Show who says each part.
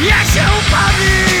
Speaker 1: E acham é um pavio.